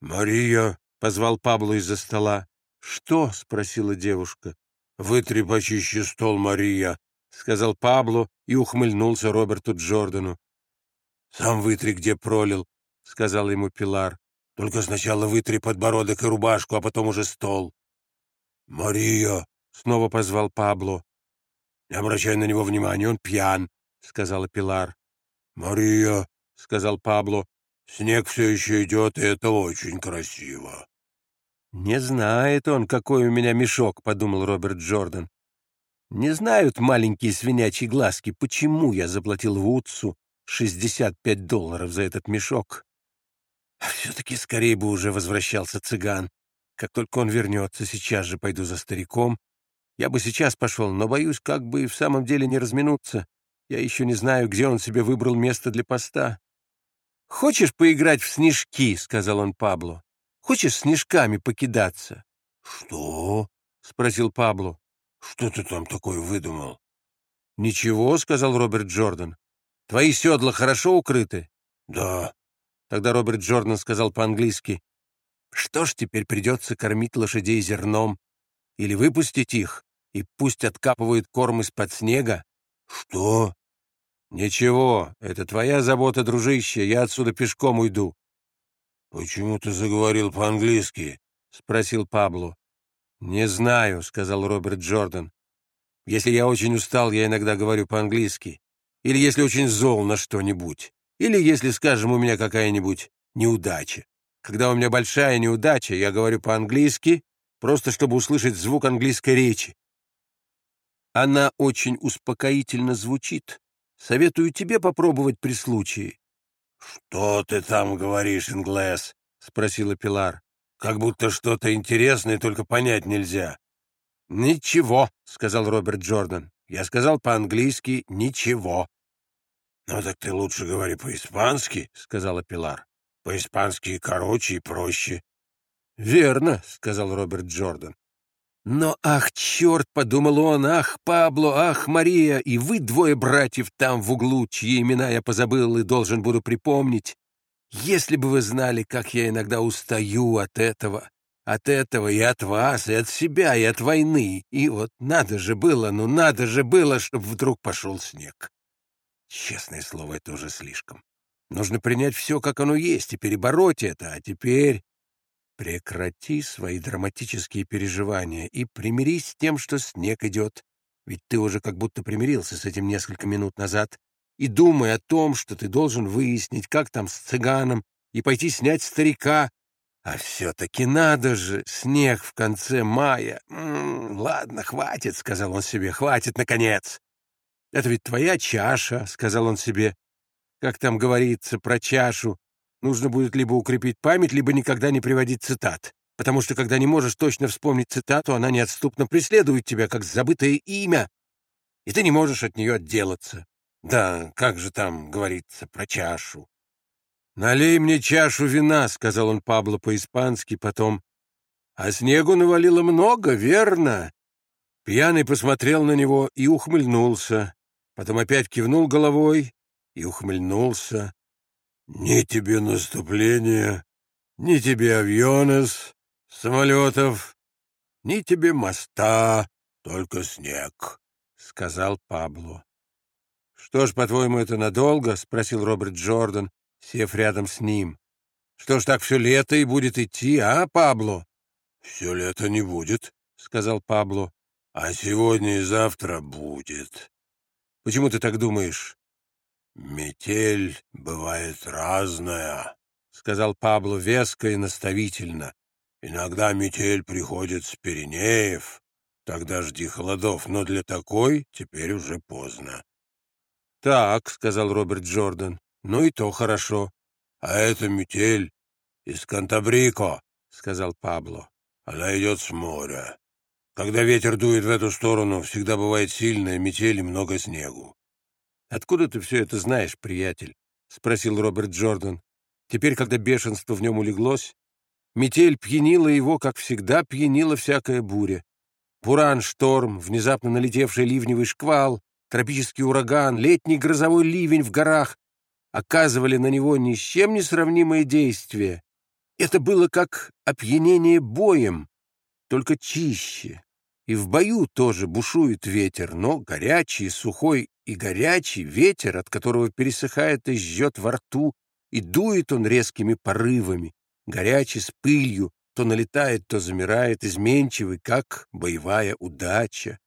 «Мария!» — позвал Пабло из-за стола. «Что?» — спросила девушка. «Вытри почище стол, Мария!» — сказал Пабло и ухмыльнулся Роберту Джордану. «Сам вытри, где пролил», — сказал ему Пилар. «Только сначала вытри подбородок и рубашку, а потом уже стол». «Мария!» — снова позвал Пабло. «Не обращай на него внимания, он пьян», — сказала Пилар. «Мария!» — сказал Пабло. «Снег все еще идет, и это очень красиво». «Не знает он, какой у меня мешок», — подумал Роберт Джордан. «Не знают маленькие свинячьи глазки, почему я заплатил Вудсу 65 долларов за этот мешок. А все-таки скорее бы уже возвращался цыган. Как только он вернется, сейчас же пойду за стариком. Я бы сейчас пошел, но боюсь, как бы и в самом деле не разминуться. Я еще не знаю, где он себе выбрал место для поста. «Хочешь поиграть в снежки?» — сказал он Пабло. «Хочешь снежками покидаться?» «Что?» — спросил Пабло. «Что ты там такое выдумал?» «Ничего», — сказал Роберт Джордан. Твои седла хорошо укрыты? Да. Тогда Роберт Джордан сказал по-английски. Что ж, теперь придется кормить лошадей зерном. Или выпустить их, и пусть откапывают корм из-под снега. Что? Ничего, это твоя забота, дружище, я отсюда пешком уйду. Почему ты заговорил по-английски? Спросил Пабло. Не знаю, сказал Роберт Джордан. Если я очень устал, я иногда говорю по-английски или если очень зол на что-нибудь, или если, скажем, у меня какая-нибудь неудача. Когда у меня большая неудача, я говорю по-английски, просто чтобы услышать звук английской речи. Она очень успокоительно звучит. Советую тебе попробовать при случае. — Что ты там говоришь, Инглес? — спросила Пилар. — Как будто что-то интересное, только понять нельзя. — Ничего, — сказал Роберт Джордан. Я сказал по-английски «ничего». «Ну так ты лучше говори по-испански», — сказала Пилар. «По-испански короче и проще». «Верно», — сказал Роберт Джордан. «Но, ах, черт!» — подумал он. «Ах, Пабло! Ах, Мария! И вы двое братьев там в углу, чьи имена я позабыл и должен буду припомнить. Если бы вы знали, как я иногда устаю от этого, от этого и от вас, и от себя, и от войны. И вот надо же было, ну надо же было, чтобы вдруг пошел снег. Честное слово, это уже слишком. Нужно принять все, как оно есть, и перебороть это. А теперь прекрати свои драматические переживания и примирись с тем, что снег идет. Ведь ты уже как будто примирился с этим несколько минут назад. И думай о том, что ты должен выяснить, как там с цыганом, и пойти снять старика, а все-таки надо же, снег в конце мая. М -м, ладно, хватит, — сказал он себе, — хватит, наконец. Это ведь твоя чаша, — сказал он себе. Как там говорится про чашу, нужно будет либо укрепить память, либо никогда не приводить цитат. Потому что, когда не можешь точно вспомнить цитату, она неотступно преследует тебя, как забытое имя, и ты не можешь от нее отделаться. Да, как же там говорится про чашу? «Налей мне чашу вина», — сказал он Пабло по-испански, потом. «А снегу навалило много, верно?» Пьяный посмотрел на него и ухмыльнулся, потом опять кивнул головой и ухмыльнулся. «Ни тебе наступления, ни тебе авионес, самолетов, ни тебе моста, только снег», — сказал Пабло. «Что ж, по-твоему, это надолго?» — спросил Роберт Джордан, сев рядом с ним. «Что ж, так все лето и будет идти, а, Пабло?» «Все лето не будет», — сказал Пабло. «А сегодня и завтра будет». «Почему ты так думаешь?» «Метель бывает разная», — сказал Пабло веско и наставительно. «Иногда метель приходит с Пиренеев, тогда жди холодов, но для такой теперь уже поздно». «Так», — сказал Роберт Джордан, ну и то хорошо. — А это метель из Кантабрико, — сказал Пабло. — Она идет с моря. Когда ветер дует в эту сторону, всегда бывает сильная метель и много снегу. — Откуда ты все это знаешь, приятель? — спросил Роберт Джордан. Теперь, когда бешенство в нем улеглось, метель пьянила его, как всегда пьянила всякая буря. Буран, шторм, внезапно налетевший ливневый шквал, тропический ураган, летний грозовой ливень в горах оказывали на него ни с чем не сравнимое действие. Это было как опьянение боем, только чище. И в бою тоже бушует ветер, но горячий, сухой и горячий ветер, от которого пересыхает и жжет во рту, и дует он резкими порывами, горячий с пылью, то налетает, то замирает, изменчивый, как боевая удача.